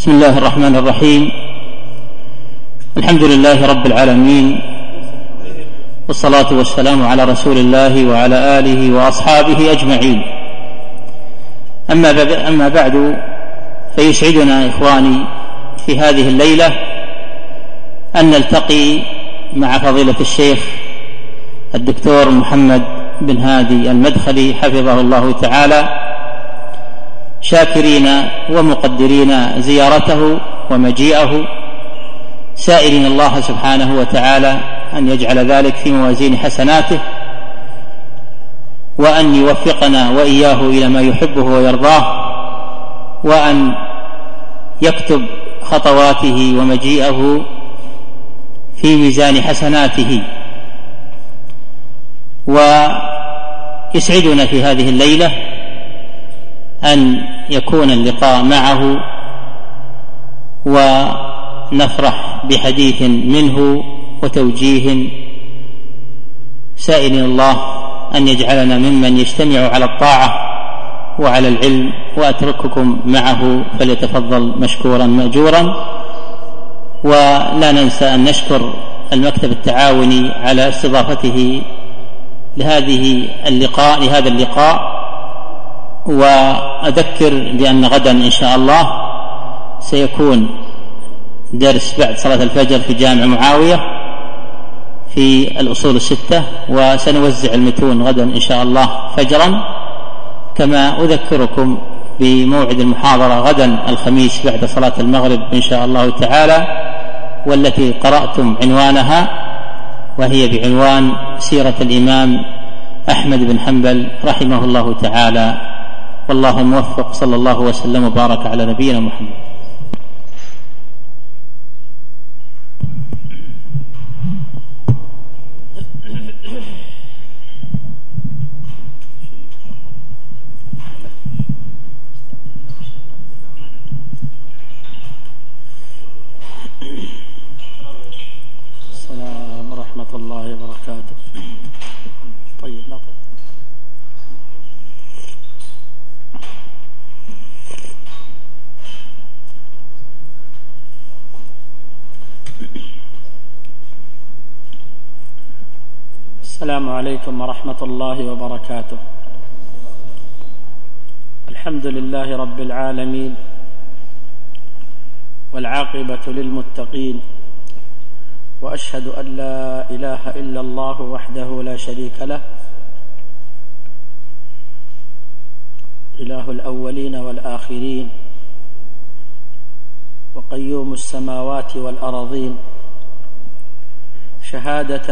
بسم الله الرحمن الرحيم الحمد لله رب العالمين والصلاه والسلام على رسول الله وعلى اله واصحابه اجمعين اما اما بعد فيسعدنا اخواني في هذه الليلة ان نلتقي مع فضيله الشيخ الدكتور محمد بن هادي المدخلي حفظه الله تعالى شاكرين ومقدرين زيارته ومجيئه. سائلين الله سبحانه وتعالى أن يجعل ذلك في موازين حسناته وأن يوفقنا وإياه إلى ما يحبه ويرضاه وأن يكتب خطواته ومجيئه في ميزان حسناته. ويسعدنا في هذه الليلة أن يكون اللقاء معه ونفرح بحديث منه وتوجيه سائل الله أن يجعلنا ممن يجتمع على الطاعة وعلى العلم وأترككم معه فليتفضل مشكورا مأجورا. ولا ننسى أن نشكر المكتب التعاوني على استضافته لهذه اللقاء لهذا اللقاء وأذكر بأن غدا إن شاء الله سيكون درس بعد صلاة الفجر في جامع معاوية في الأصول الستة وسنوزع المتون غدا إن شاء الله فجرا. كما أذكركم بموعد المحاضرة غدا الخميس بعد صلاة المغرب إن شاء الله تعالى والتي قرأتم عنوانها وهي بعنوان سيرة الإمام أحمد بن حنبل رحمه الله تعالى. والله موفق صلى الله وسلم وبارك على نبينا محمد السلام ورحمة الله وبركاته طيب لا طيب السلام عليكم ورحمة الله وبركاته. الحمد لله رب العالمين والعاقبة للمتقين وأشهد أن لا إله إلا الله وحده لا شريك له إله الأولين والآخرين وقيوم السماوات والأرضين شهادة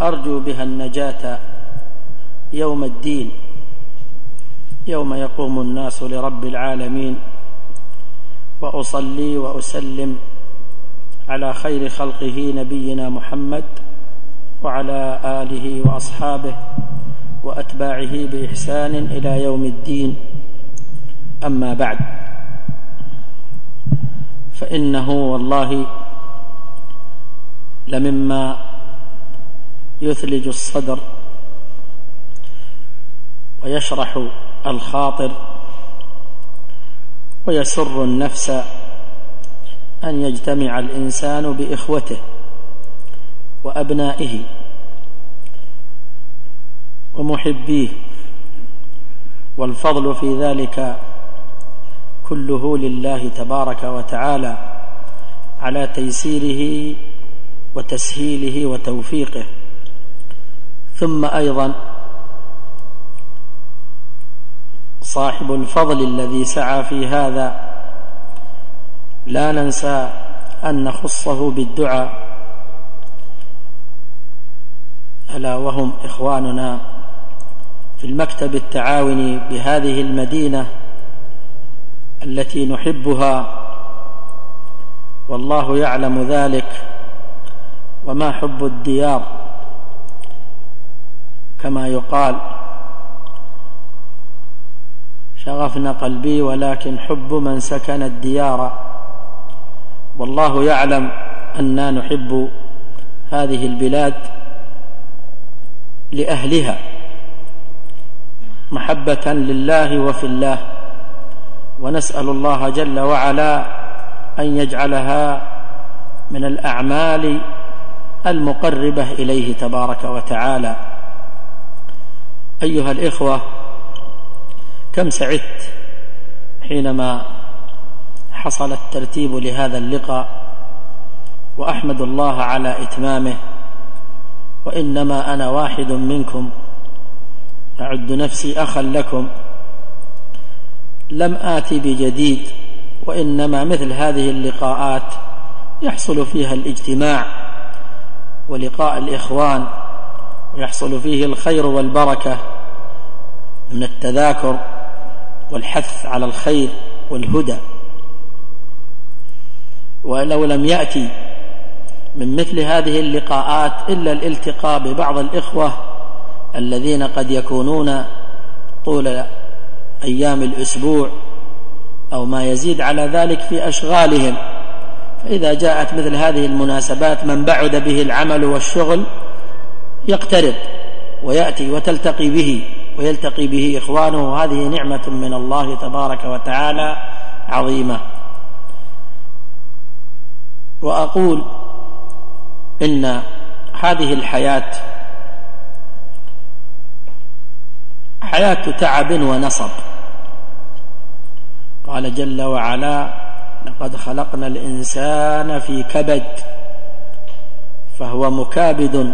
أرجو بها النجاة يوم الدين يوم يقوم الناس لرب العالمين. وأصلي وأسلم على خير خلقه نبينا محمد وعلى آله وأصحابه وأتباعه بإحسان إلى يوم الدين. أما بعد فإنه والله لمما يثلج الصدر ويشرح الخاطر ويسر النفس أن يجتمع الإنسان بإخوته وأبنائه ومحبيه والفضل في ذلك كله لله تبارك وتعالى على تيسيره وتسهيله وتوفيقه. ثم أيضا صاحب الفضل الذي سعى في هذا لا ننسى أن نخصه بالدعاء ألا وهم إخواننا في المكتب التعاوني بهذه المدينة التي نحبها والله يعلم ذلك وما حب الديار. كما يقال. شغفنا قلبي ولكن حب من سكن الديار. والله يعلم أنا نحب هذه البلاد لأهلها. محبة لله وفي الله. ونسأل الله جل وعلا أن يجعلها من الأعمال المقربة إليه تبارك وتعالى. أيها الإخوة كم سعدت حينما حصل الترتيب لهذا اللقاء وأحمد الله على إتمامه وإنما أنا واحد منكم أعد نفسي أخا لكم لم اتي بجديد وإنما مثل هذه اللقاءات يحصل فيها الاجتماع ولقاء الإخوان ويحصل فيه الخير والبركة من التذاكر والحث على الخير والهدى. ولو لم يأتي من مثل هذه اللقاءات إلا الالتقاء ببعض الإخوة الذين قد يكونون طول أيام الأسبوع أو ما يزيد على ذلك في أشغالهم. فإذا جاءت مثل هذه المناسبات من بعد به العمل والشغل يقترب ويأتي وتلتقي به ويلتقي به إخوانه. وهذه نعمة من الله تبارك وتعالى عظيمة. وأقول إن هذه الحياة حياة تعب ونصب. قال جل وعلا لقد خلقنا الإنسان في كبد فهو مكابد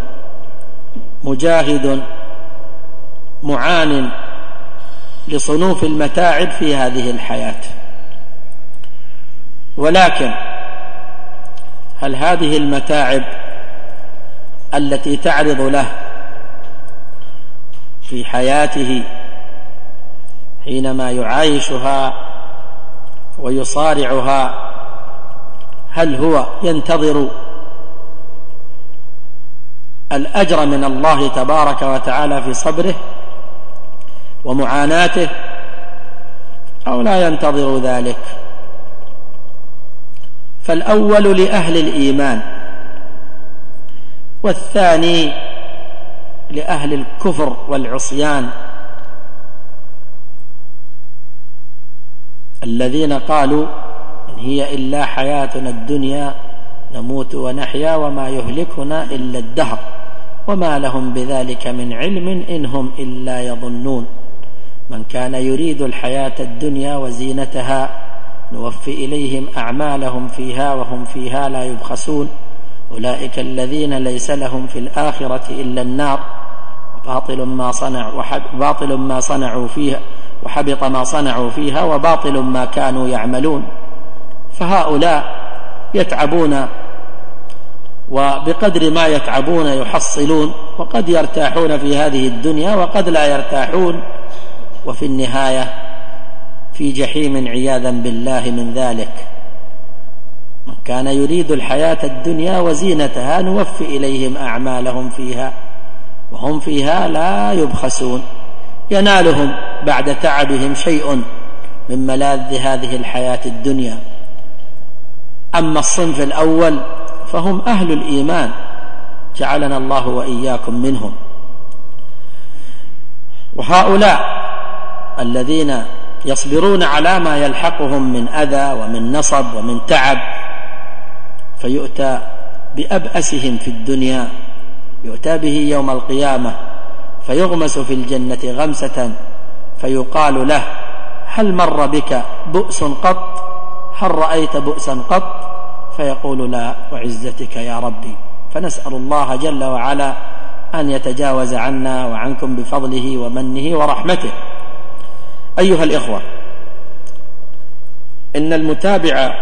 مجاهد معان لصنوف المتاعب في هذه الحياة. ولكن هل هذه المتاعب التي تعرض له في حياته حينما يعايشها ويصارعها هل هو ينتظر الأجر من الله تبارك وتعالى في صبره ومعاناته أو لا ينتظر ذلك. فالأول لأهل الإيمان والثاني لأهل الكفر والعصيان. الذين قالوا إن هي إلا حياتنا الدنيا نموت ونحيا وما يهلكنا إلا الدهر. وما لهم بذلك من علم إن هم إلا يظنون. من كان يريد الحياة الدنيا وزينتها نوفي إليهم أعمالهم فيها وهم فيها لا يبخسون. أولئك الذين ليس لهم في الآخرة إلا النار. وباطل ما صنعوا باطل ما صنعوا فيها وحبط ما صنعوا فيها وباطل ما كانوا يعملون. فهؤلاء يتعبون وبقدر ما يتعبون يحصلون وقد يرتاحون في هذه الدنيا وقد لا يرتاحون وفي النهاية في جحيم عياذا بالله من ذلك. من كان يريد الحياة الدنيا وزينتها نوفي إليهم أعمالهم فيها وهم فيها لا يبخسون. ينالهم بعد تعبهم شيء من ملاذ هذه الحياة الدنيا. أما الصنف الأول فهم أهل الإيمان. جعلنا الله وإياكم منهم. وهؤلاء الذين يصبرون على ما يلحقهم من أذى ومن نصب ومن تعب فيؤتى بأبأسهم في الدنيا يؤتى به يوم القيامة فيغمس في الجنة غمسة فيقال له هل مر بك بؤس قط؟ هل رأيت بؤسا قط؟ فيقول لا وعزتك يا ربي. فنسأل الله جل وعلا أن يتجاوز عنا وعنكم بفضله ومنه ورحمته. أيها الإخوة إن المتابع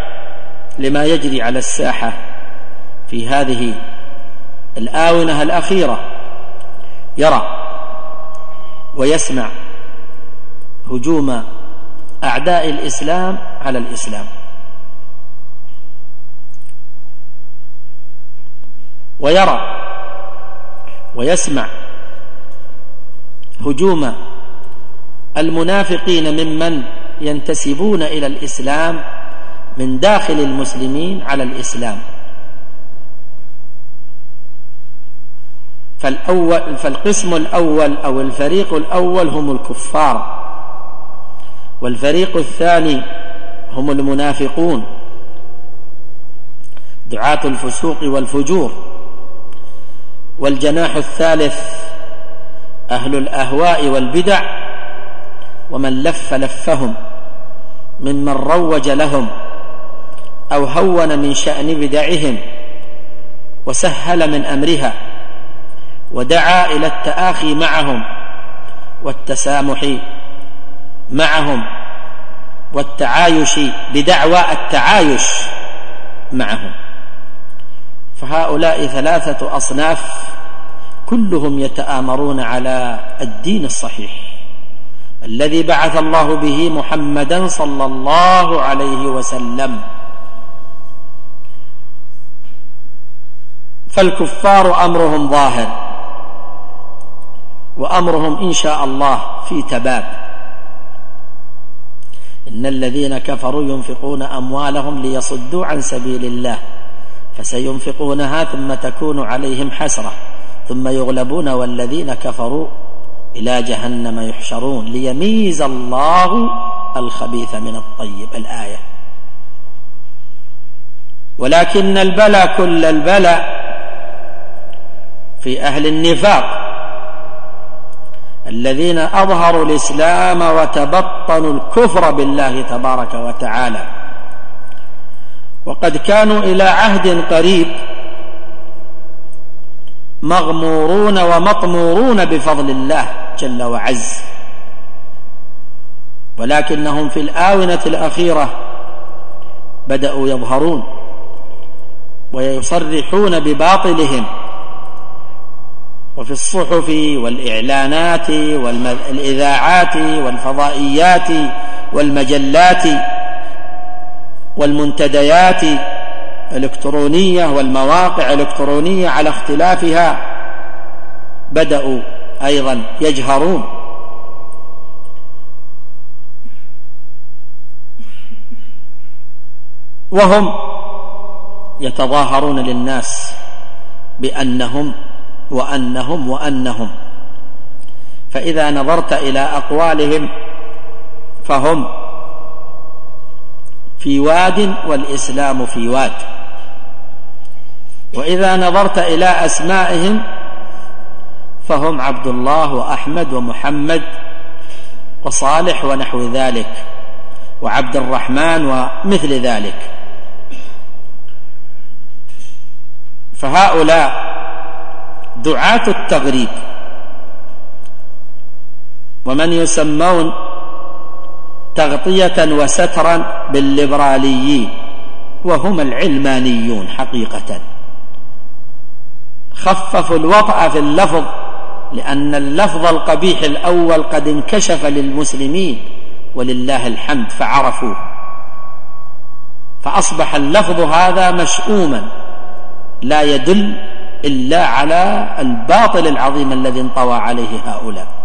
لما يجري على الساحة في هذه الآونة الأخيرة يرى ويسمع هجوم أعداء الإسلام على الإسلام. ويرى ويسمع هجوم المنافقين ممن ينتسبون إلى الإسلام من داخل المسلمين على الإسلام. فالأول فالقسم الأول أو الفريق الأول هم الكفار والفريق الثاني هم المنافقون. دعاة الفسوق والفجور. والجناح الثالث أهل الأهواء والبدع ومن لف لفهم ممن روج لهم أو هون من شأن بدعهم وسهل من أمرها ودعا إلى التآخي معهم والتسامح معهم والتعايش بدعوى التعايش معهم فهؤلاء ثلاثة أصناف كلهم يتآمرون على الدين الصحيح الذي بعث الله به محمدا صلى الله عليه وسلم. فالكفار أمرهم ظاهر وأمرهم إن شاء الله في تباب. إن الذين كفروا ينفقون أموالهم ليصدوا عن سبيل الله. فسينفقونها ثم تكون عليهم حسرة ثم يغلبون والذين كفروا إلى جهنم يحشرون ليميز الله الخبيث من الطيب الآية. ولكن البلاء كل البلاء في أهل النفاق الذين أظهروا الإسلام وتبطنوا الكفر بالله تبارك وتعالى. وقد كانوا إلى عهد قريب مغمورون ومطمورون بفضل الله جل وعز. ولكنهم في الآونة الأخيرة بدأوا يظهرون ويصرحون بباطلهم. وفي الصحف والإعلانات والإذاعات والفضائيات والمجلات والمنتديات الإلكترونية والمواقع الإلكترونية على اختلافها بدأوا أيضا يجهرون. وهم يتظاهرون للناس بأنهم وأنهم وأنهم. فإذا نظرت إلى أقوالهم فهم في واد والإسلام في واد. وإذا نظرت إلى أسمائهم فهم عبد الله وأحمد ومحمد وصالح ونحو ذلك وعبد الرحمن ومثل ذلك. فهؤلاء دعاة التغريب. ومن يسمون تغطية وسترا بالليبراليين وهم العلمانيون حقيقة. خففوا الوطأ في اللفظ لأن اللفظ القبيح الأول قد انكشف للمسلمين ولله الحمد فعرفوه. فأصبح اللفظ هذا مشؤوما لا يدل إلا على الباطل العظيم الذي انطوى عليه هؤلاء.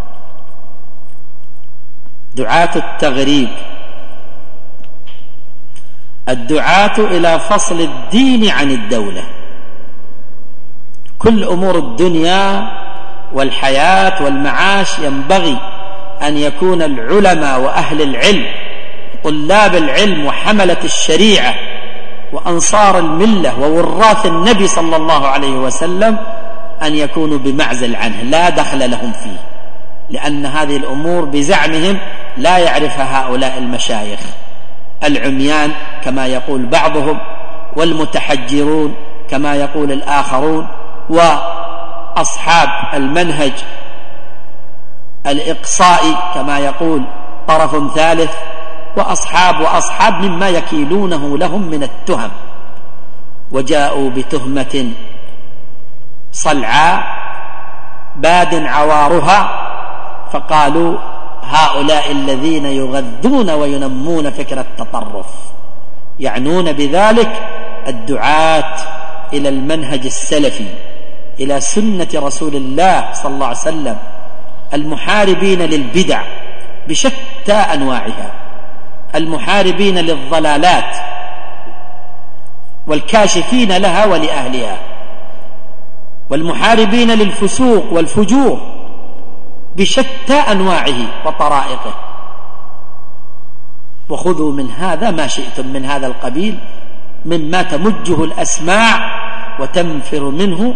دعاة التغريب. الدعاة إلى فصل الدين عن الدولة. كل أمور الدنيا والحياة والمعاش ينبغي أن يكون العلماء وأهل العلم طلاب العلم وحملة الشريعة وأنصار الملة ووراث النبي صلى الله عليه وسلم أن يكونوا بمعزل عنه. لا دخل لهم فيه لأن هذه الأمور بزعمهم لا يعرفها هؤلاء المشايخ. العميان كما يقول بعضهم والمتحجرون كما يقول الآخرون وأصحاب المنهج الإقصائي كما يقول طرف ثالث وأصحاب وأصحاب مما يكيلونه لهم من التهم. وجاءوا بتهمة صلعاء باد عوارها فقالوا هؤلاء الذين يغذون وينمون فكر التطرف يعنون بذلك الدعاة إلى المنهج السلفي إلى سنة رسول الله صلى الله عليه وسلم المحاربين للبدع بشتى أنواعها المحاربين للضلالات والكاشفين لها ولأهلها والمحاربين للفسوق والفجور بشتى أنواعه وطرائقه. وخذوا من هذا ما شئتم من هذا القبيل مما تمجه الأسماع وتنفر منه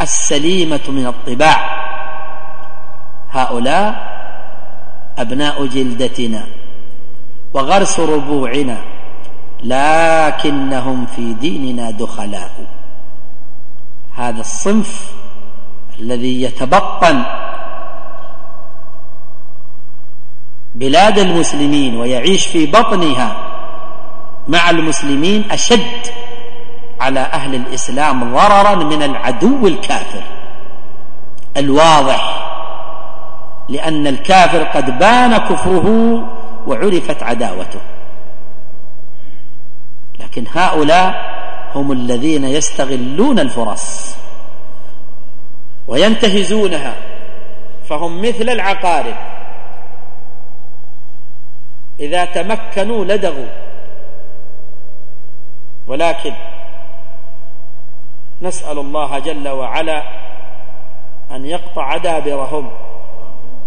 السليمة من الطباع. هؤلاء أبناء جلدتنا وغرس ربوعنا لكنهم في ديننا دخلاء. هذا الصنف الذي يتبطن بلاد المسلمين ويعيش في بطنها مع المسلمين أشد على أهل الإسلام ضررا من العدو الكافر. الواضح لأن الكافر قد بان كفره وعرفت عداوته. لكن هؤلاء هم الذين يستغلون الفرص. وينتهزونها فهم مثل العقارب. إذا تمكنوا لدغوا ولكن نسأل الله جل وعلا أن يقطع دابرهم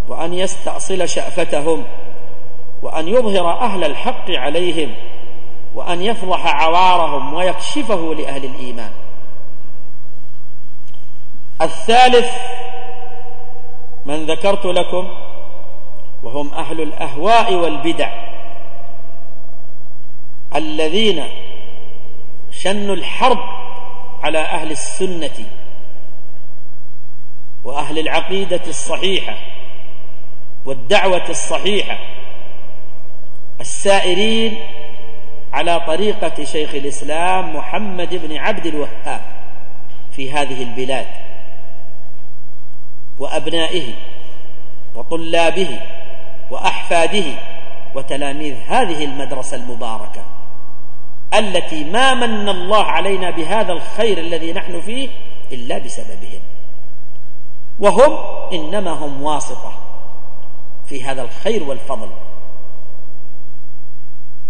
وأن يستأصل شأفتهم وأن يظهر أهل الحق عليهم وأن يفضح عوارهم ويكشفه لأهل الإيمان. الثالث من ذكرت لكم وهم أهل الأهواء والبدع الذين شنوا الحرب على أهل السنة وأهل العقيدة الصحيحة والدعوة الصحيحة السائرين على طريقة شيخ الإسلام محمد بن عبد الوهاب في هذه البلاد. وأبنائه وطلابه وأحفاده وتلاميذ هذه المدرسة المباركة التي ما من الله علينا بهذا الخير الذي نحن فيه إلا بسببهم. وهم إنما هم واسطة في هذا الخير والفضل.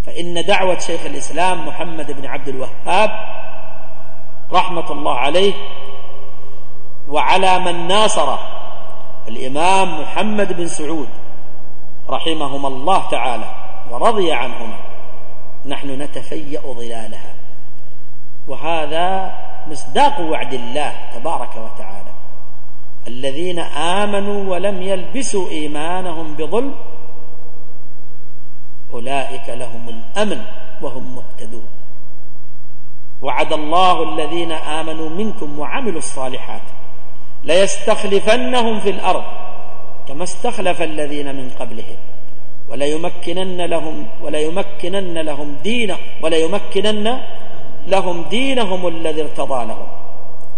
فإن دعوة شيخ الإسلام محمد بن عبد الوهاب رحمة الله عليه وعلى من ناصره الإمام محمد بن سعود رحمهما الله تعالى ورضي عنهما. نحن نتفيأ ظلالها. وهذا مصداق وعد الله تبارك وتعالى. الذين آمنوا ولم يلبسوا إيمانهم بظلم أولئك لهم الأمن وهم مهتدون. وعد الله الذين آمنوا منكم وعملوا الصالحات. ليستخلفنهم في الأرض كما استخلف الذين من قبلهم. وليمكنن لهم وليمكنن لهم دين وليمكنن لهم دينهم الذي ارتضى لهم.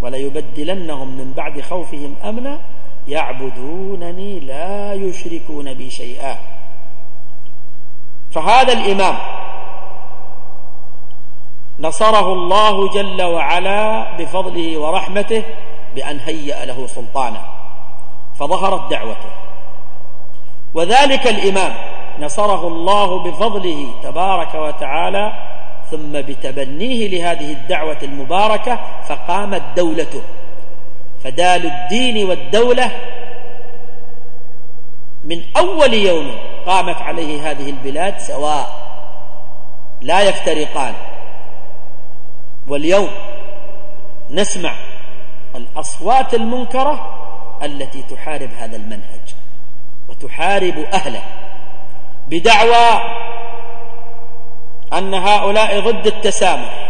وليبدلنهم من بعد خوفهم أمنا يعبدونني لا يشركون بي شيئا. فهذا الإمام نصره الله جل وعلا بفضله ورحمته بأن هيأ له سلطانا فظهرت دعوته. وذلك الإمام نصره الله بفضله تبارك وتعالى ثم بتبنيه لهذه الدعوة المباركة فقامت دولته. فدال الدين والدولة من أول يوم قامت عليه هذه البلاد سواء لا يفترقان. واليوم نسمع الأصوات المنكرة التي تحارب هذا المنهج وتحارب أهله بدعوى أن هؤلاء ضد التسامح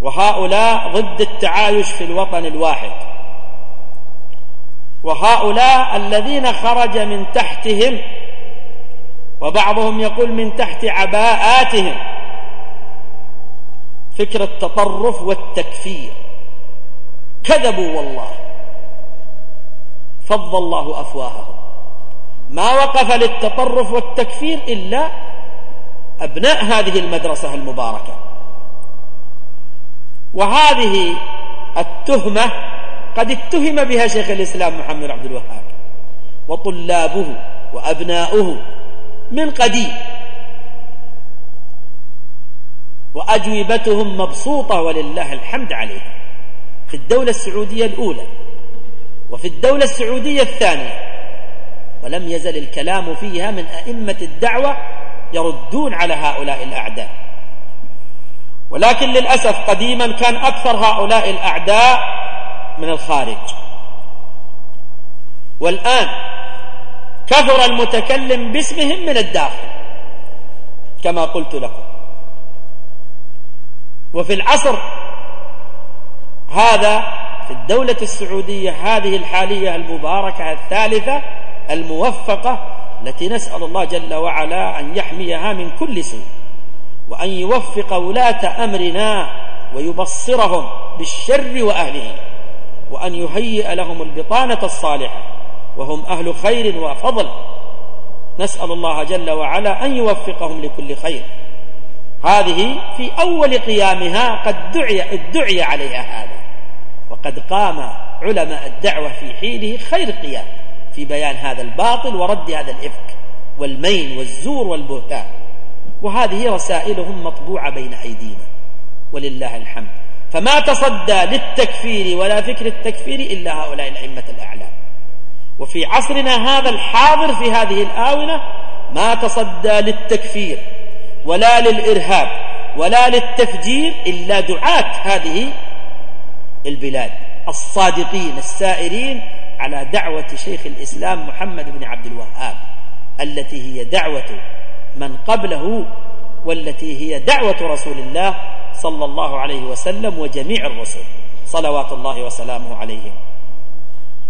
وهؤلاء ضد التعايش في الوطن الواحد وهؤلاء الذين خرج من تحتهم وبعضهم يقول من تحت عباءاتهم فكر التطرف والتكفير. كذبوا والله. فض الله أفواههم. ما وقف للتطرف والتكفير إلا أبناء هذه المدرسة المباركة. وهذه التهمة قد اتهم بها شيخ الإسلام محمد عبد الوهاب. وطلابه وأبناؤه من قديم. وأجوبتهم مبسوطة ولله الحمد عليها في الدولة السعودية الأولى وفي الدولة السعودية الثانية. ولم يزل الكلام فيها من أئمة الدعوة يردون على هؤلاء الأعداء. ولكن للأسف قديما كان أكثر هؤلاء الأعداء من الخارج. والآن كثر المتكلم باسمهم من الداخل كما قلت لكم. وفي العصر هذا في الدولة السعودية هذه الحالية المباركة الثالثة الموفقة التي نسأل الله جل وعلا أن يحميها من كل سوء وأن يوفق ولاة أمرنا ويبصرهم بالشر وأهله وأن يهيئ لهم البطانة الصالحة وهم أهل خير وفضل. نسأل الله جل وعلا أن يوفقهم لكل خير. هذه في أول قيامها قد دعي, ادعي عليها هذا. وقد قام علماء الدعوة في حينه خير قيام في بيان هذا الباطل ورد هذا الإفك والمين والزور والبهتان. وهذه رسائلهم مطبوعة بين أيدينا ولله الحمد. فما تصدى للتكفير ولا فكر التكفير إلا هؤلاء الأئمة الأعلام. وفي عصرنا هذا الحاضر في هذه الآونة ما تصدى للتكفير ولا للإرهاب ولا للتفجير إلا دعاة هذه البلاد الصادقين السائرين على دعوة شيخ الإسلام محمد بن عبد الوهاب التي هي دعوة من قبله والتي هي دعوة رسول الله صلى الله عليه وسلم وجميع الرسل صلوات الله وسلامه عليهم.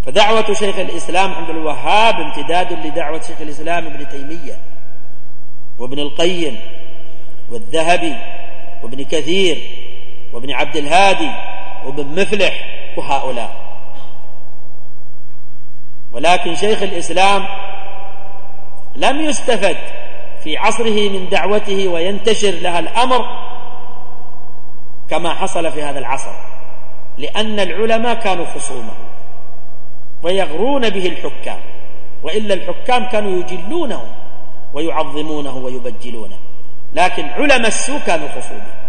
فدعوة شيخ الإسلام عبد الوهاب امتداد لدعوة شيخ الإسلام ابن تيمية وابن القيم والذهبي وابن كثير وابن عبد الهادي وابن مفلح وهؤلاء. ولكن شيخ الإسلام لم يستفد في عصره من دعوته وينتشر لها الأمر كما حصل في هذا العصر لأن العلماء كانوا خصومه ويغرون به الحكام وإلا الحكام كانوا يجلونه ويعظمونه ويبجلونه لكن علماء السوء كانوا خصومه.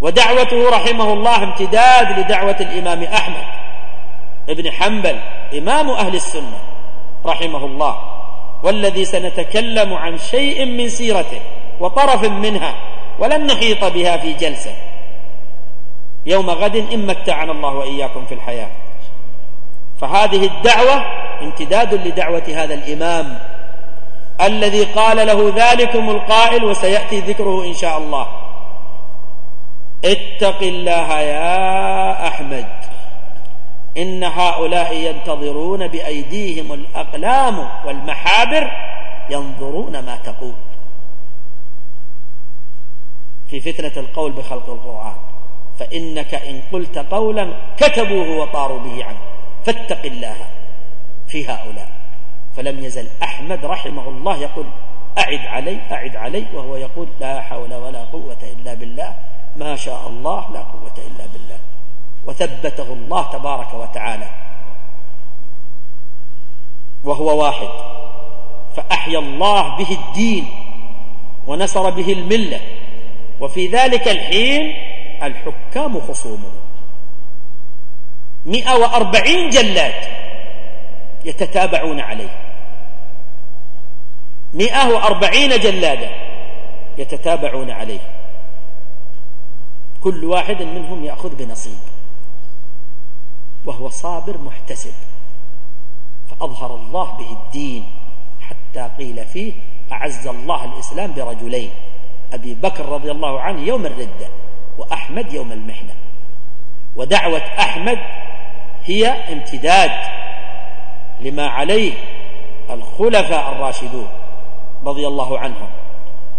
ودعوته رحمه الله امتداد لدعوة الإمام أحمد ابن حنبل إمام أهل السنة رحمه الله والذي سنتكلم عن شيء من سيرته وطرف منها ولن نحيط بها في جلسة. يوم غد إن متعنا الله وإياكم في الحياة. فهذه الدعوة امتداد لدعوة هذا الإمام الذي قال له ذلكم القائل وسيأتي ذكره إن شاء الله. اتق الله يا أحمد. إن هؤلاء ينتظرون بأيديهم الأقلام والمحابر ينظرون ما تقول. في فتنة القول بخلق القرآن. فإنك إن قلت قولا كتبوه وطاروا به عنه. فاتق الله في هؤلاء. فلم يزل أحمد رحمه الله يقول أعد علي أعد علي وهو يقول لا حول ولا قوة إلا بالله ما شاء الله لا قوة إلا بالله. وثبته الله تبارك وتعالى. وهو واحد. فأحيا الله به الدين ونصر به الملة. وفي ذلك الحين الحكام خصومه. مئة وأربعين جلاد يتتابعون عليه. مئة وأربعين جلادا يتتابعون عليه. كل واحد منهم يأخذ بنصيب. وهو صابر محتسب. فأظهر الله به الدين حتى قيل فيه أعز الله الإسلام برجلين أبي بكر رضي الله عنه يوم الردة وأحمد يوم المحنة. ودعوة أحمد هي امتداد لما عليه الخلفاء الراشدون رضي الله عنهم.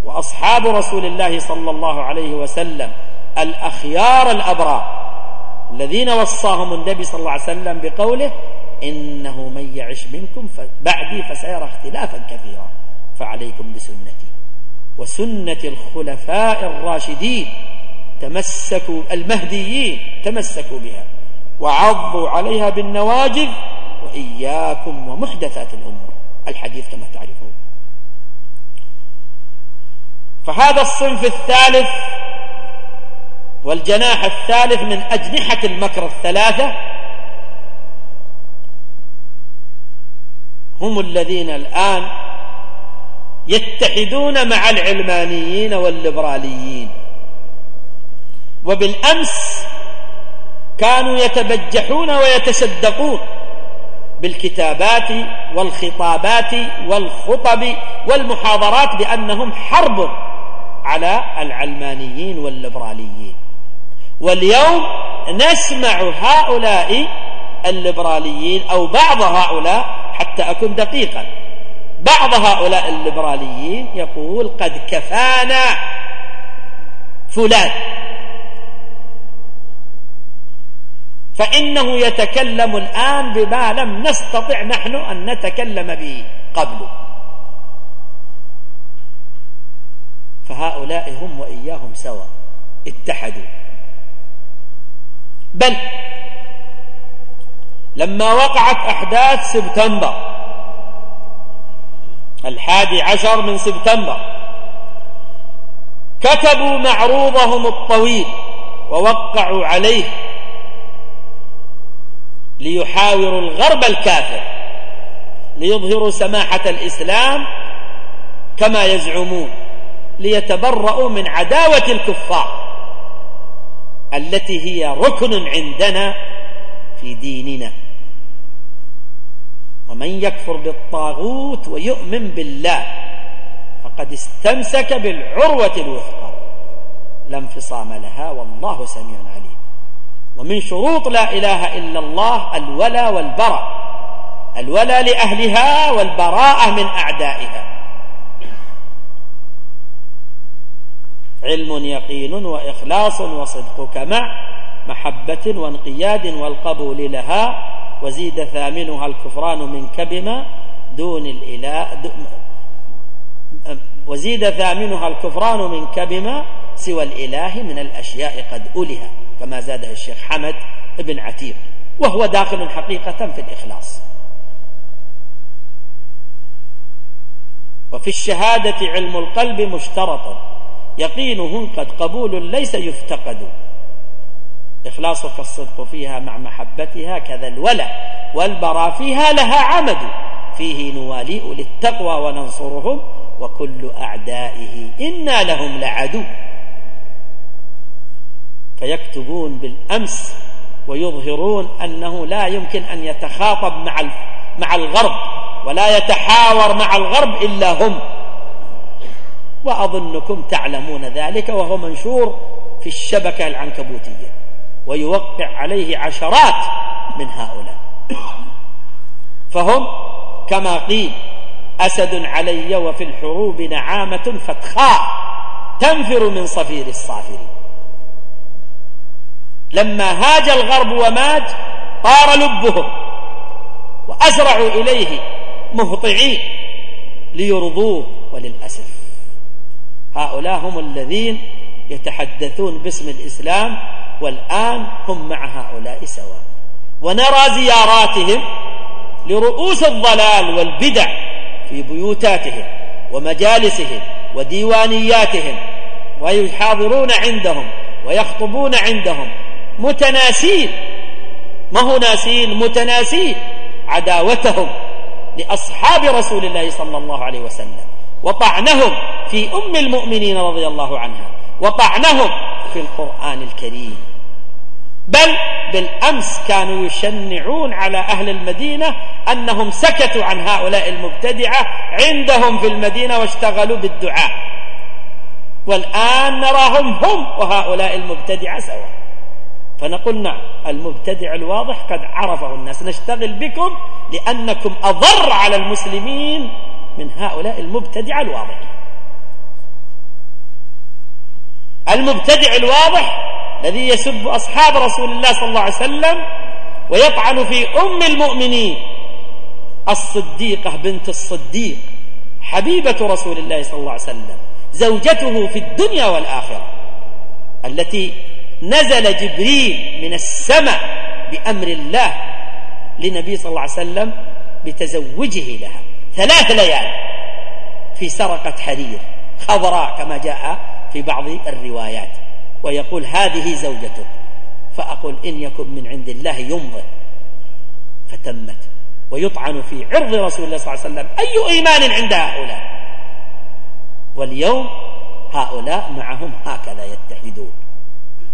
وأصحاب رسول الله صلى الله عليه وسلم الأخيار الأبرار الذين وصاهم النبي صلى الله عليه وسلم بقوله إنه من يعش منكم بعدي فسيرى اختلافا كثيرا فعليكم بسنتي وسنة الخلفاء الراشدين تمسكوا المهديين تمسكوا بها وعضوا عليها بالنواجذ وإياكم ومحدثات الأمور الحديث كما تعرفون فهذا الصنف الثالث والجناح الثالث من أجنحة المكر الثلاثة هم الذين الآن يتحدون مع العلمانيين والليبراليين. وبالأمس كانوا يتبجحون ويتصدقون بالكتابات والخطابات والخطب والمحاضرات بأنهم حرب على العلمانيين والليبراليين. واليوم نسمع هؤلاء الليبراليين أو بعض هؤلاء حتى أكون دقيقا. بعض هؤلاء الليبراليين يقول قد كفانا فلان. فإنه يتكلم الآن بما لم نستطع نحن أن نتكلم به قبل فهؤلاء هم وإياهم سواء اتحدوا. بل لما وقعت أحداث سبتمبر الحادي عشر من سبتمبر كتبوا معروضهم الطويل ووقعوا عليه ليحاوروا الغرب الكافر ليظهروا سماحة الإسلام كما يزعمون ليتبرؤوا من عداوة الكفار. التي هي ركن عندنا في ديننا. ومن يكفر بالطاغوت ويؤمن بالله فقد استمسك بالعروة الوثقى. لا انفصام لها والله سميع عليم. ومن شروط لا إله إلا الله الولا والبراء. الولا لأهلها والبراءة من أعدائها. علم يقين وإخلاص وصدقك مع محبة وانقياد والقبول لها وزيد ثامنها الكفران منك بما دون الإله وزيد ثامنها الكفران منك بما سوى الإله من الأشياء قد ألها كما زاده الشيخ حمد بن عتيق وهو داخل حقيقة في الإخلاص. وفي الشهادة علم القلب مشترط يقينه قد قبول ليس يفتقد. إخلاصك الصدق فيها مع محبتها كذا الولا والبرى فيها لها عمد. فيه نواليء للتقوى وننصرهم وكل أعدائه إنا لهم لعدو. فيكتبون بالأمس ويظهرون أنه لا يمكن أن يتخاطب مع مع الغرب ولا يتحاور مع الغرب إلا هم. وأظنكم تعلمون ذلك وهو منشور في الشبكة العنكبوتية ويوقع عليه عشرات من هؤلاء. فهم كما قيل أسد علي وفي الحروب نعامة فتخاء تنفر من صفير الصافرين. لما هاج الغرب وماج طار لبهم وأسرعوا إليه مهطعين ليرضوه وللأسف. هؤلاء هم الذين يتحدثون باسم الإسلام والآن هم مع هؤلاء سواء. ونرى زياراتهم لرؤوس الضلال والبدع في بيوتاتهم ومجالسهم وديوانياتهم ويحاضرون عندهم ويخطبون عندهم متناسين. ما هو ناسين؟ متناسين. عداوتهم لأصحاب رسول الله صلى الله عليه وسلم. وطعنهم في أم المؤمنين رضي الله عنها. وطعنهم في القرآن الكريم. بل بالأمس كانوا يشنعون على أهل المدينة أنهم سكتوا عن هؤلاء المبتدعة عندهم في المدينة واشتغلوا بالدعاء. والآن نراهم هم وهؤلاء المبتدعة سوا فنقول نعم المبتدع الواضح قد عرفه الناس. نشتغل بكم لأنكم أضر على المسلمين من هؤلاء المبتدع الواضح. المبتدع الواضح الذي يسب أصحاب رسول الله صلى الله عليه وسلم ويطعن في أم المؤمنين الصديقة بنت الصديق حبيبة رسول الله صلى الله عليه وسلم زوجته في الدنيا والآخرة التي نزل جبريل من السماء بأمر الله لنبي صلى الله عليه وسلم بتزوجه لها. ثلاث ليال في سرقة حرير خضراء كما جاء في بعض الروايات ويقول هذه زوجتك فأقول إن يكن من عند الله يمضي. فتمت ويطعن في عرض رسول الله صلى الله عليه وسلم. أي إيمان عند هؤلاء؟ واليوم هؤلاء معهم هكذا يتحدون.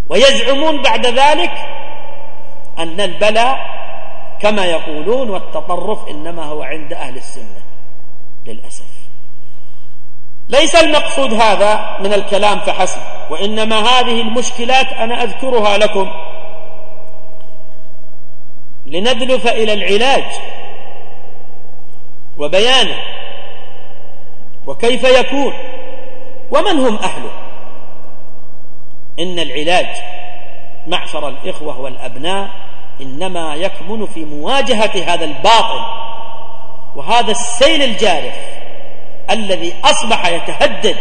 ويزعمون بعد ذلك أن البلاء كما يقولون والتطرف إنما هو عند أهل السنة. للأسف. ليس المقصود هذا من الكلام فحسب. وإنما هذه المشكلات أنا أذكرها لكم. لندلف إلى العلاج وبيانه وكيف يكون ومن هم أهله. إن العلاج معشر الإخوة والأبناء إنما يكمن في مواجهة هذا الباطل. وهذا السيل الجارف الذي أصبح يتهدد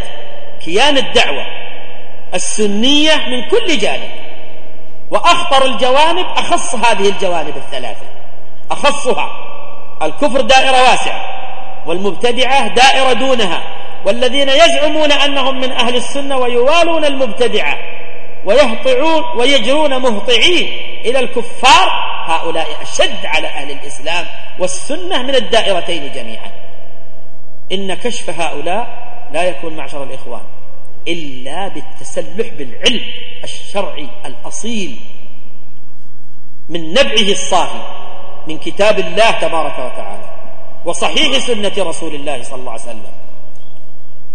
كيان الدعوة السنية من كل جانب وأخطر الجوانب أخص هذه الجوانب الثلاثة. أخصها الكفر دائرة واسعة والمبتدعة دائرة دونها والذين يزعمون أنهم من أهل السنة ويوالون المبتدعة. ويهطعون ويجرون مهطعين. إلى الكفار هؤلاء أشد على أهل الإسلام والسنة من الدائرتين جميعا. إن كشف هؤلاء لا يكون معشر الإخوان إلا بالتسلح بالعلم الشرعي الأصيل من نبعه الصافي من كتاب الله تبارك وتعالى وصحيح سنة رسول الله صلى الله عليه وسلم.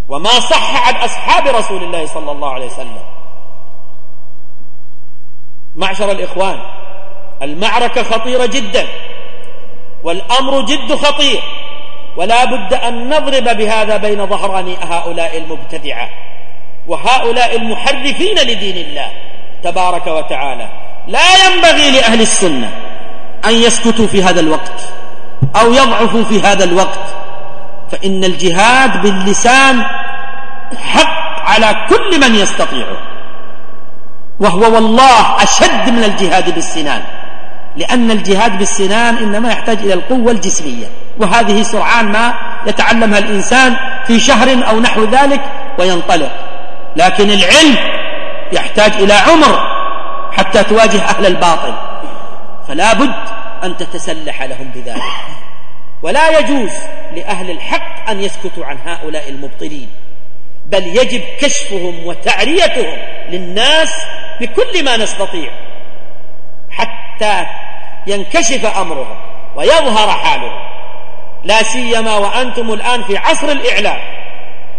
وما صح عن أصحاب رسول الله صلى الله عليه وسلم. معشر الإخوان المعركة خطيرة جدا والأمر جد خطير ولا بد أن نضرب بهذا بين ظهران هؤلاء المبتدعة وهؤلاء المحرفين لدين الله تبارك وتعالى. لا ينبغي لأهل السنة أن يسكتوا في هذا الوقت أو يضعفوا في هذا الوقت فإن الجهاد باللسان حق على كل من يستطيعه. وهو والله أشد من الجهاد بالسنان لأن الجهاد بالسنان إنما يحتاج إلى القوة الجسمية وهذه سرعان ما يتعلمها الإنسان في شهر أو نحو ذلك وينطلق لكن العلم يحتاج إلى عمر حتى تواجه أهل الباطل فلا بد أن تتسلح لهم بذلك ولا يجوز لأهل الحق أن يسكتوا عن هؤلاء المبطلين. بل يجب كشفهم وتعريتهم للناس بكل ما نستطيع حتى ينكشف أمرهم ويظهر حالهم. لا سيما وأنتم الآن في عصر الإعلام.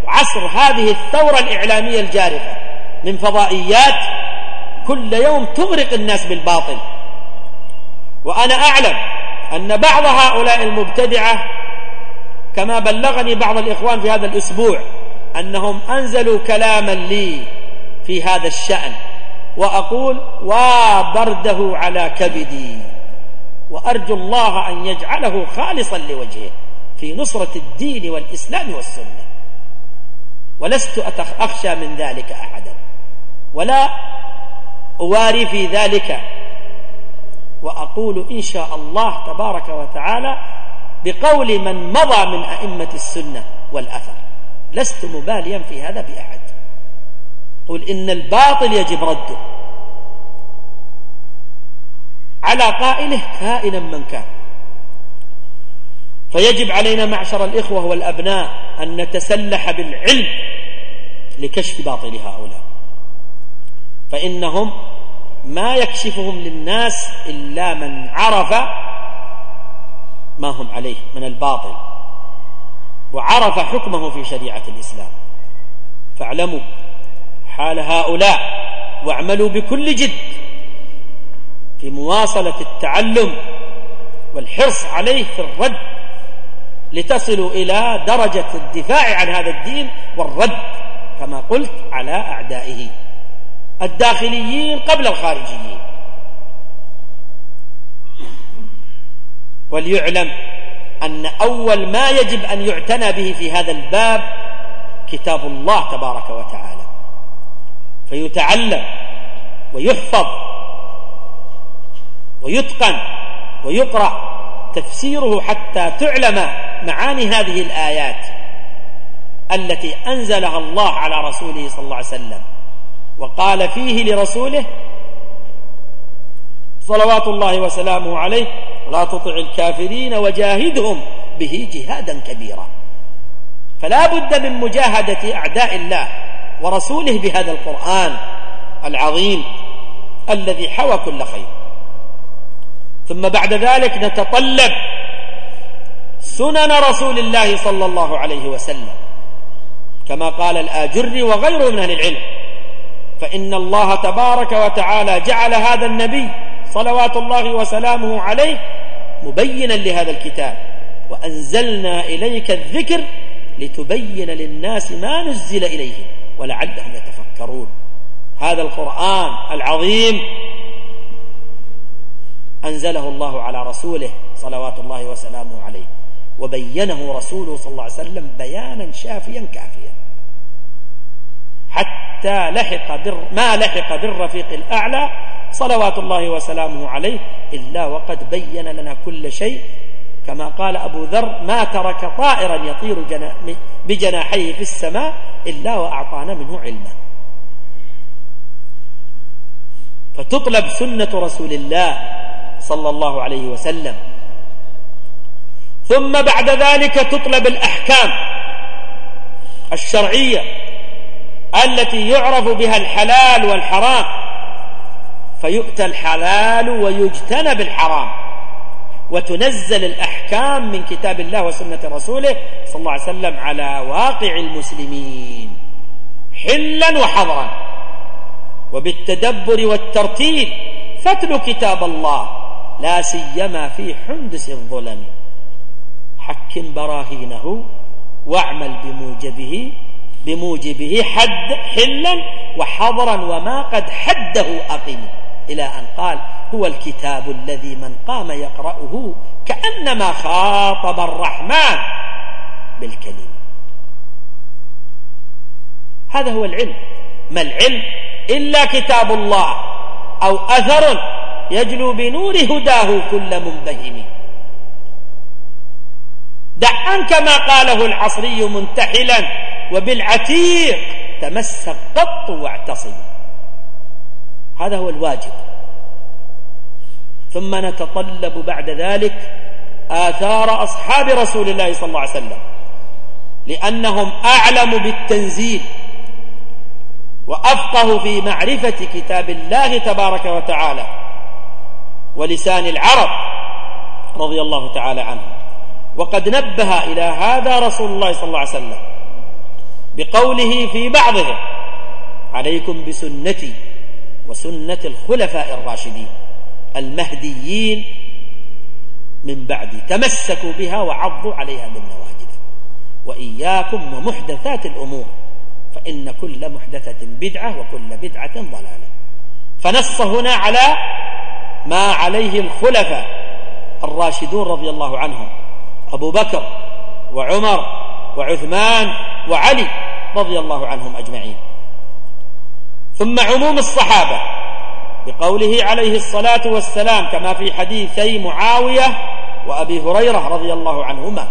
عصر هذه الثورة الإعلامية الجارفة. من فضائيات كل يوم تغرق الناس بالباطل. وأنا أعلم أن بعض هؤلاء المبتدعة كما بلغني بعض الإخوان في هذا الأسبوع أنهم أنزلوا كلاما لي في هذا الشأن وأقول وبرده على كبدي وأرجو الله أن يجعله خالصا لوجهه في نصرة الدين والإسلام والسنة ولست أخشى من ذلك أحدا ولا أواري في ذلك. وأقول إن شاء الله تبارك وتعالى بقول من مضى من أئمة السنة والأثر. لست مباليا في هذا بأحد. قل إن الباطل يجب رده. على قائله كائنا من كان. فيجب علينا معشر الإخوة والأبناء أن نتسلح بالعلم لكشف باطل هؤلاء. فإنهم ما يكشفهم للناس إلا من عرف ما هم عليه من الباطل. وعرف حكمه في شريعة الإسلام. فاعلموا حال هؤلاء واعملوا بكل جد في مواصلة التعلم والحرص عليه في الرد لتصلوا إلى درجة الدفاع عن هذا الدين والرد كما قلت على أعدائه الداخليين قبل الخارجيين. وليعلم أن أول ما يجب أن يعتنى به في هذا الباب كتاب الله تبارك وتعالى. فيتعلم ويحفظ ويتقن ويقرأ تفسيره حتى تعلم معاني هذه الآيات التي أنزلها الله على رسوله صلى الله عليه وسلم. وقال فيه لرسوله صلوات الله وسلامه عليه لا تطع الكافرين وجاهدهم به جهادا كبيرا. فلا بد من مجاهدة أعداء الله ورسوله بهذا القرآن العظيم الذي حوى كل خير. ثم بعد ذلك نتطلب سنن رسول الله صلى الله عليه وسلم. كما قال الآجري وغيره من أهل العلم فإن الله تبارك وتعالى جعل هذا النبي صلوات الله وسلامه عليه مبينا لهذا الكتاب. وأنزلنا إليك الذكر لتبين للناس ما نزل إليهم ولعلهم يتفكرون. هذا القرآن العظيم أنزله الله على رسوله صلوات الله وسلامه عليه. وبينه رسوله صلى الله عليه وسلم بيانا شافيا كافيا. حتى لحق بر ما لحق بالرفيق الأعلى صلوات الله وسلامه عليه إلا وقد بين لنا كل شيء. كما قال أبو ذر ما ترك طائرا يطير بجناحيه في السماء إلا وأعطانا منه علما. فتطلب سنة رسول الله صلى الله عليه وسلم. ثم بعد ذلك تطلب الأحكام الشرعية التي يعرف بها الحلال والحرام. فيؤتى الحلال ويجتنب الحرام. وتنزل الأحكام من كتاب الله وسنة رسوله صلى الله عليه وسلم على واقع المسلمين. حلا وحضرا وبالتدبر والترتيل فاتلوا كتاب الله. لا سيما في حندس الظلم. حكم براهينه واعمل بموجبه. بموجبه حد حلا وحضرا وما قد حده أقم. إلى أن قال هو الكتاب الذي من قام يقرأه كأنما خاطب الرحمن بالكلمة. هذا هو العلم. ما العلم؟ إلا كتاب الله أو أثر يجلو بنور هداه كل منبهم. دع عنك ما قاله العصري منتحلا. وبالعتيق تمسك قط واعتصم. هذا هو الواجب. ثم نتطلب بعد ذلك آثار أصحاب رسول الله صلى الله عليه وسلم لأنهم أعلم بالتنزيل وأفقه في معرفة كتاب الله تبارك وتعالى ولسان العرب رضي الله تعالى عنه وقد نبه إلى هذا رسول الله صلى الله عليه وسلم. بقوله في بعضهم عليكم بسنتي وسنة الخلفاء الراشدين المهديين من بعدي تمسكوا بها وعضوا عليها بالنواجذ وإياكم ومحدثات الأمور فإن كل محدثة بدعة وكل بدعة ضلالة. فنص هنا على ما عليه الخلفاء الراشدون رضي الله عنهم أبو بكر وعمر وعثمان وعلي رضي الله عنهم أجمعين. ثم عموم الصحابة بقوله عليه الصلاة والسلام كما في حديثي معاوية وأبي هريرة رضي الله عنهما.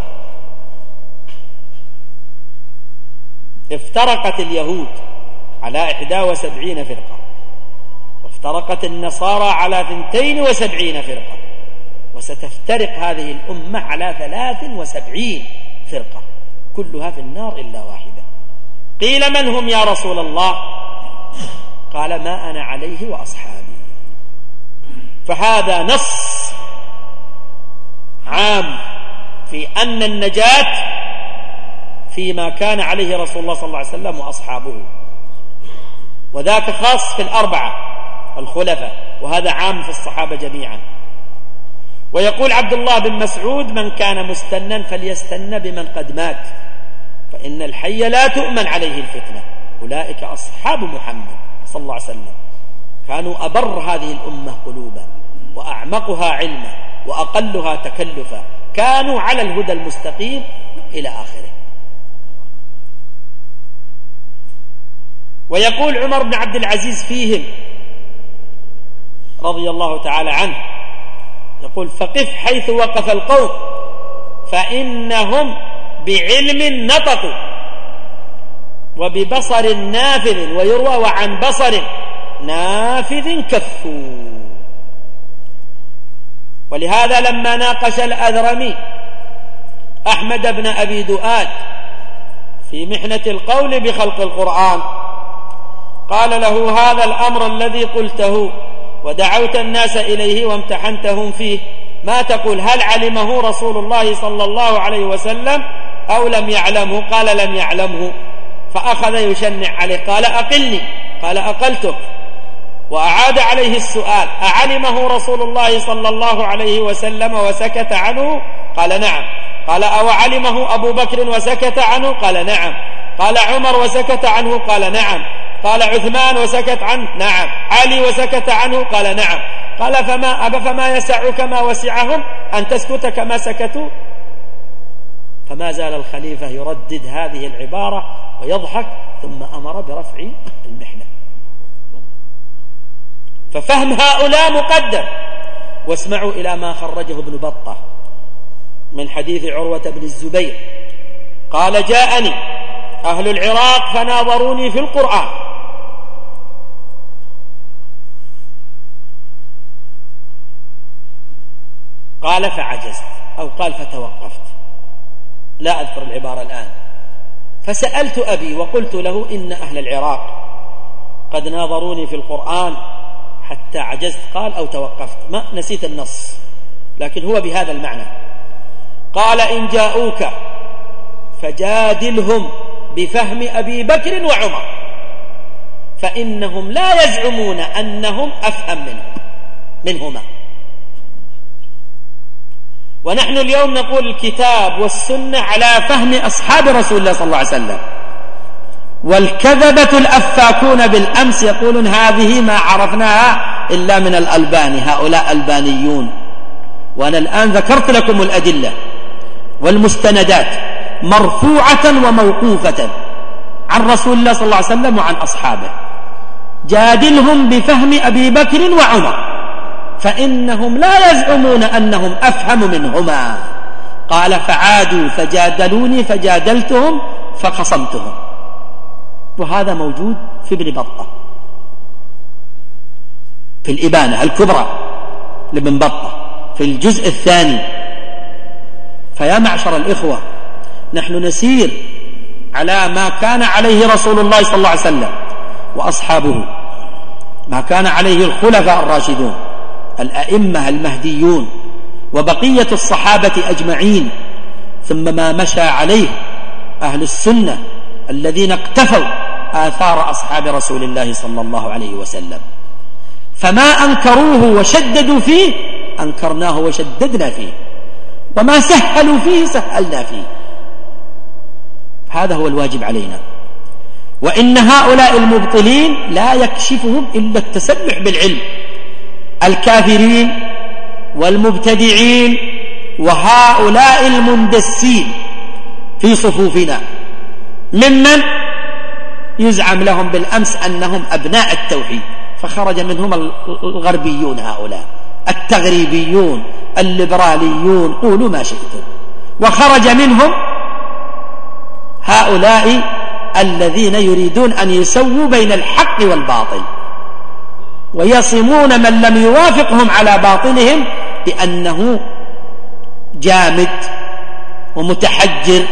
افترقت اليهود على إحدى وسبعين فرقة وافترقت النصارى على ثنتين وسبعين فرقة وستفترق هذه الأمة على ثلاث وسبعين فرقة. كلها في النار إلا واحدة. قيل من هم يا رسول الله؟ قال ما أنا عليه وأصحابي. فهذا نص عام في أن النجاة فيما كان عليه رسول الله صلى الله عليه وسلم وأصحابه. وذاك خاص في الأربعة الخلفاء وهذا عام في الصحابة جميعا. ويقول عبد الله بن مسعود من كان مستنا فليستن بمن قد مات فإن الحي لا تؤمن عليه الفتنة. أولئك أصحاب محمد صلى الله عليه وسلم. كانوا أبر هذه الأمة قلوبا وأعمقها علما وأقلها تكلفا. كانوا على الهدى المستقيم إلى آخره. ويقول عمر بن عبد العزيز فيهم رضي الله تعالى عنه يقول فقف حيث وقف القوم فإنهم بعلم نطقوا وببصر نافذ ويروى وعن بصر نافذ كفوا. ولهذا لما ناقش الأذرمي أحمد بن أبي دؤاد في محنة القول بخلق القرآن قال له هذا الأمر الذي قلته ودعوت الناس إليه وامتحنتهم فيه. ما تقول هل علمه رسول الله صلى الله عليه وسلم أو لم يعلمه؟ قال لم يعلمه. فأخذ يشنع عليه. قال أقلني. قال أقلتك. وأعاد عليه السؤال. أعلمه رسول الله صلى الله عليه وسلم وسكت عنه؟ قال نعم. قال أو علمه أبو بكر وسكت عنه؟ قال نعم. قال عمر وسكت عنه؟ قال نعم. قال عثمان وسكت عنه نعم. علي وسكت عنه قال نعم. قال فما أبا فما يسعك ما وسعهم؟ أن تسكت كما سكتوا؟ فما زال الخليفة يردد هذه العبارة ويضحك ثم أمر برفع المحنة. ففهم هؤلاء مقدم. واسمعوا إلى ما خرجه ابن بطة من حديث عروة بن الزبير. قال جاءني أهل العراق فناظروني في القرآن. قال فعجزت أو قال فتوقفت. لا أذكر العبارة الآن. فسألت أبي وقلت له إن أهل العراق قد ناظروني في القرآن حتى عجزت قال أو توقفت. ما نسيت النص لكن هو بهذا المعنى. قال إن جاءوك فجادلهم بفهم أبي بكر وعمر فإنهم لا يزعمون أنهم أفهم منهم منهما. ونحن اليوم نقول الكتاب والسنة على فهم أصحاب رسول الله صلى الله عليه وسلم. والكذبة الأفاكون بالأمس يقولون هذه ما عرفناها إلا من الألباني هؤلاء ألبانيون. وأنا الآن ذكرت لكم الأدلة والمستندات مرفوعة وموقوفة عن رسول الله صلى الله عليه وسلم وعن أصحابه. جادلهم بفهم أبي بكر وعمر. فإنهم لا يزعمون أنهم أفهم منهما. قال فعادوا فجادلوني فجادلتهم فخصمتهم. وهذا موجود في ابن بطة. في الإبانة الكبرى لابن بطة. في الجزء الثاني. فيا معشر الإخوة نحن نسير على ما كان عليه رسول الله صلى الله عليه وسلم وأصحابه. ما كان عليه الخلفاء الراشدون. الأئمة المهديون وبقية الصحابة أجمعين ثم ما مشى عليه أهل السنة الذين اقتفوا آثار أصحاب رسول الله صلى الله عليه وسلم. فما أنكروه وشددوا فيه أنكرناه وشددنا فيه. وما سهلوا فيه سهلنا فيه. هذا هو الواجب علينا. وإن هؤلاء المبطلين لا يكشفهم إلا التسلح بالعلم. الكافرين والمبتدعين وهؤلاء المندسين في صفوفنا. ممن يزعم لهم بالأمس أنهم أبناء التوحيد فخرج منهم الغربيون هؤلاء التغريبيون الليبراليون قولوا ما شئتم. وخرج منهم هؤلاء الذين يريدون أن يسووا بين الحق والباطل. ويصمون من لم يوافقهم على باطلهم بأنه جامد ومتحجر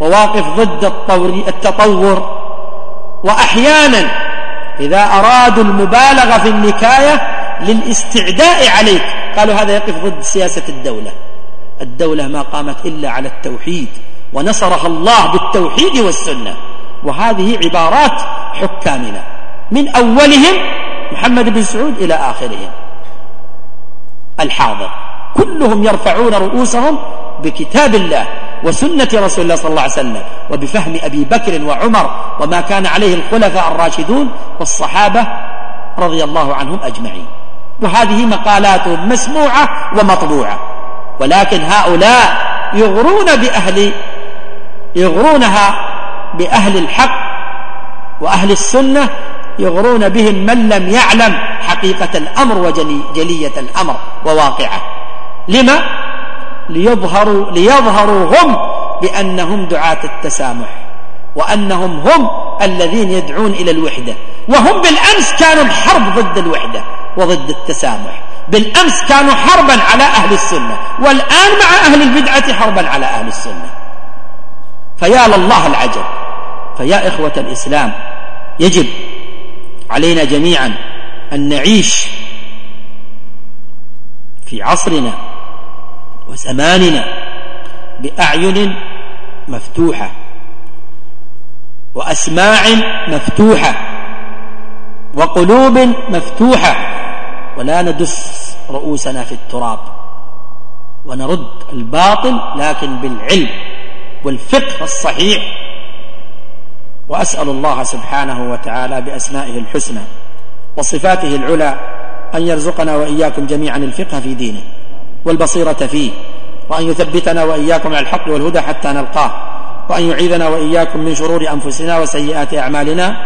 وواقف ضد التطور. وأحيانا إذا أرادوا المبالغة في النكاية للاستعداء عليك. قالوا هذا يقف ضد سياسة الدولة. الدولة ما قامت إلا على التوحيد ونصرها الله بالتوحيد والسنة. وهذه عبارات حكامنا. من أولهم محمد بن سعود إلى آخرهم الحاضر. كلهم يرفعون رؤوسهم بكتاب الله وسنة رسول الله صلى الله عليه وسلم وبفهم أبي بكر وعمر وما كان عليه الخلفاء الراشدون والصحابة رضي الله عنهم أجمعين. وهذه مقالاتهم مسموعة ومطبوعة. ولكن هؤلاء يغرون بأهل يغرونها بأهل الحق وأهل السنة يغرون بهم من لم يعلم حقيقة الأمر وجلية الأمر وواقعه. لما؟ ليظهروا, ليظهروا هم بأنهم دعاة التسامح وأنهم هم الذين يدعون إلى الوحدة وهم بالأمس كانوا الحرب ضد الوحدة وضد التسامح. بالأمس كانوا حربا على أهل السنة والآن مع أهل البدعة حربا على أهل السنة. فيا لله العجب فيا إخوة الإسلام يجب علينا جميعا أن نعيش في عصرنا وزماننا بأعين مفتوحة وأسماع مفتوحة وقلوب مفتوحة ولا ندس رؤوسنا في التراب ونرد الباطل لكن بالعلم والفقه الصحيح. وأسأل الله سبحانه وتعالى بأسمائه الحسنى وصفاته العلى أن يرزقنا وإياكم جميعا الفقه في دينه والبصيرة فيه وأن يثبتنا وإياكم على الحق والهدى حتى نلقاه وأن يعيذنا وإياكم من شرور أنفسنا وسيئات أعمالنا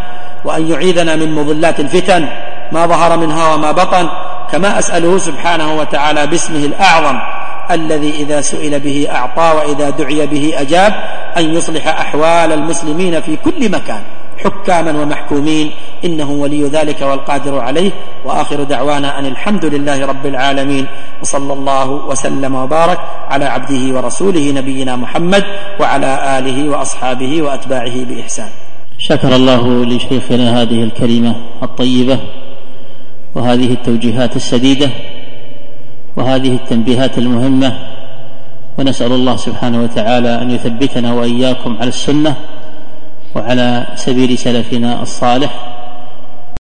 وأن يعيذنا من مضلات الفتن ما ظهر منها وما بطن كما أسأله سبحانه وتعالى باسمه الأعظم الذي إذا سئل به أعطى وإذا دعي به أجاب أن يصلح أحوال المسلمين في كل مكان حكاما ومحكومين. إنه ولي ذلك والقادر عليه. وآخر دعوانا أن الحمد لله رب العالمين. وصلى الله وسلم وبارك على عبده ورسوله نبينا محمد وعلى آله وأصحابه وأتباعه بإحسان. شكر الله لشيخنا هذه الكلمة الطيبة وهذه التوجيهات السديدة. وهذه التنبيهات المهمة ونسأل الله سبحانه وتعالى أن يثبتنا وإياكم على السنة وعلى سبيل سلفنا الصالح.